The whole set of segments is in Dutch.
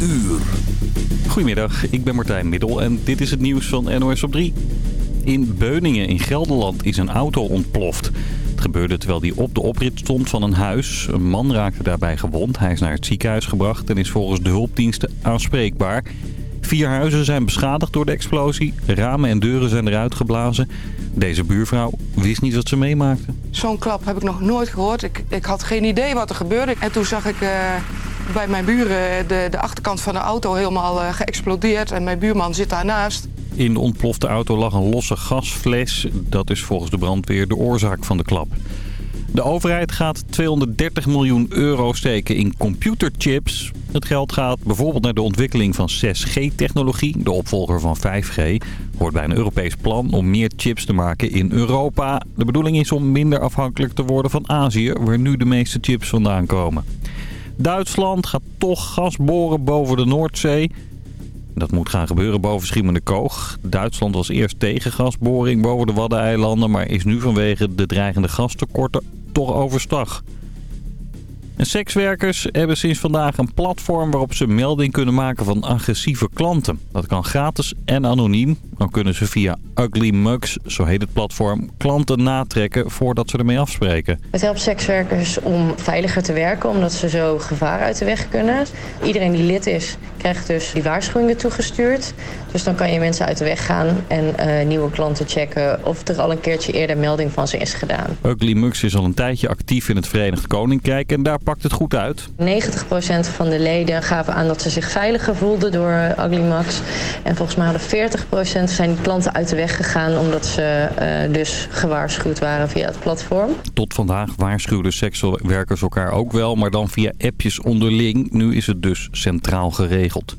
uur. Goedemiddag, ik ben Martijn Middel en dit is het nieuws van NOS op 3. In Beuningen in Gelderland is een auto ontploft. Het gebeurde terwijl die op de oprit stond van een huis. Een man raakte daarbij gewond. Hij is naar het ziekenhuis gebracht en is volgens de hulpdiensten aanspreekbaar. Vier huizen zijn beschadigd door de explosie. Ramen en deuren zijn eruit geblazen. Deze buurvrouw wist niet wat ze meemaakte. Zo'n klap heb ik nog nooit gehoord. Ik, ik had geen idee wat er gebeurde. En toen zag ik eh, bij mijn buren de, de achterkant van de auto helemaal uh, geëxplodeerd. En mijn buurman zit daarnaast. In de ontplofte auto lag een losse gasfles. Dat is volgens de brandweer de oorzaak van de klap. De overheid gaat 230 miljoen euro steken in computerchips. Het geld gaat bijvoorbeeld naar de ontwikkeling van 6G-technologie, de opvolger van 5G. Hoort bij een Europees plan om meer chips te maken in Europa. De bedoeling is om minder afhankelijk te worden van Azië, waar nu de meeste chips vandaan komen. Duitsland gaat toch gas boren boven de Noordzee. Dat moet gaan gebeuren boven Schiemende Koog. Duitsland was eerst tegen gasboring boven de Waddeneilanden... maar is nu vanwege de dreigende gastekorten toch overstag. En sekswerkers hebben sinds vandaag een platform waarop ze melding kunnen maken van agressieve klanten. Dat kan gratis en anoniem. Dan kunnen ze via Ugly Mugs, zo heet het platform, klanten natrekken voordat ze ermee afspreken. Het helpt sekswerkers om veiliger te werken, omdat ze zo gevaar uit de weg kunnen. Iedereen die lid is, krijgt dus die waarschuwingen toegestuurd. Dus dan kan je mensen uit de weg gaan en uh, nieuwe klanten checken of er al een keertje eerder melding van ze is gedaan. Ugly Mugs is al een tijdje actief in het Verenigd Koninkrijk en daar pakt het goed uit. 90% van de leden gaven aan dat ze zich veiliger voelden door Mugs. En volgens mij hadden 40% zijn klanten uit de weg gegaan omdat ze uh, dus gewaarschuwd waren via het platform. Tot vandaag waarschuwden sekswerkers elkaar ook wel, maar dan via appjes onderling. Nu is het dus centraal geregeld.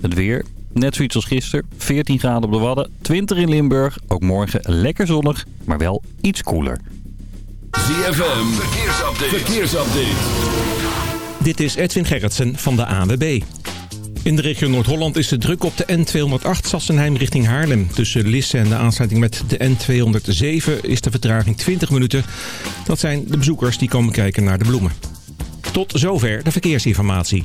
Het weer, net zoiets als gisteren. 14 graden op de Wadden, 20 in Limburg. Ook morgen lekker zonnig, maar wel iets koeler. ZFM, verkeersupdate. Dit is Edwin Gerritsen van de ANWB. In de regio Noord-Holland is de druk op de N208 Sassenheim richting Haarlem. Tussen Lisse en de aansluiting met de N207 is de vertraging 20 minuten. Dat zijn de bezoekers die komen kijken naar de bloemen. Tot zover de verkeersinformatie.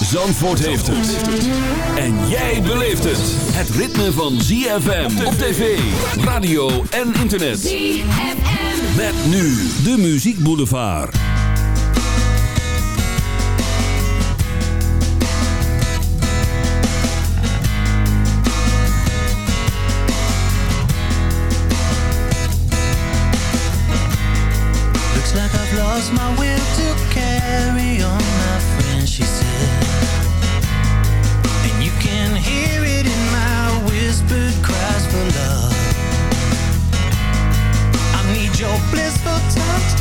Zandvoort heeft het. En jij beleeft het. Het ritme van ZFM op tv, radio en internet. ZFM. Met nu de Muziek Boulevard. Looks like I've lost my will to carry on, blissful touch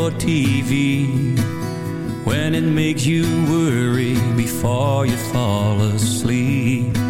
your TV when it makes you worry before you fall asleep.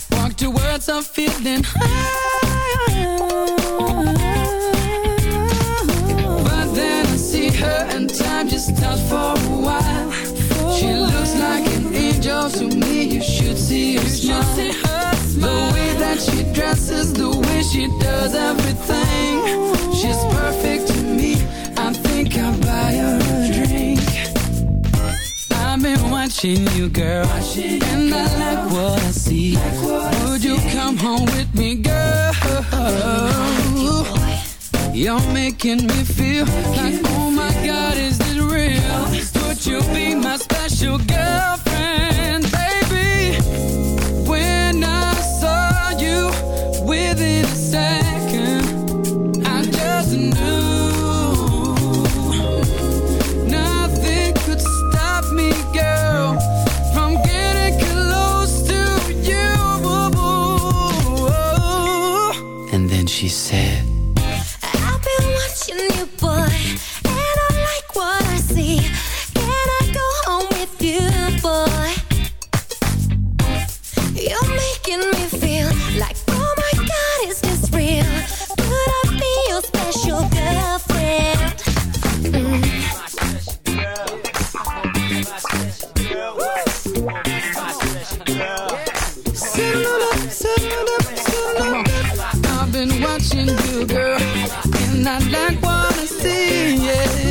walk towards her feeling high. But then I see her and time just stops for a while. She looks like an angel to me. You should see her smile. The way that she dresses, the way she does everything. She's perfect Watching you, girl, and I like what I see. Like what Would you come home with me, girl? You're making me feel like, oh my God, is this real? Would you be my special girlfriend, watching you, girl, and I like what I see. Yeah.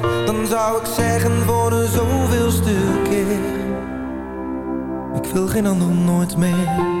Wil geen ander nooit meer.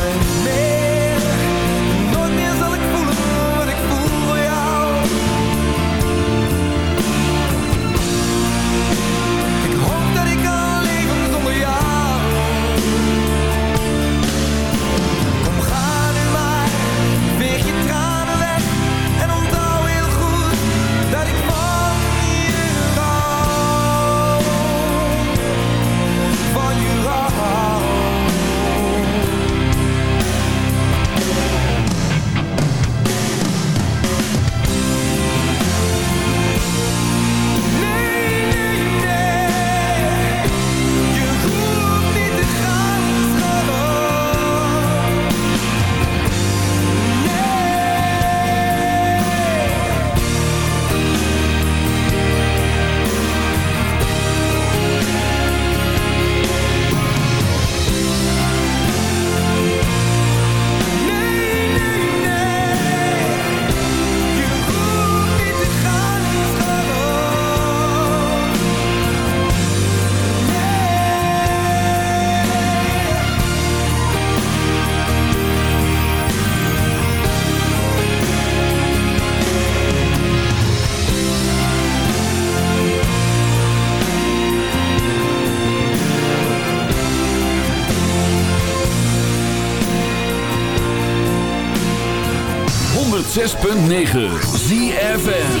106.9 ZFN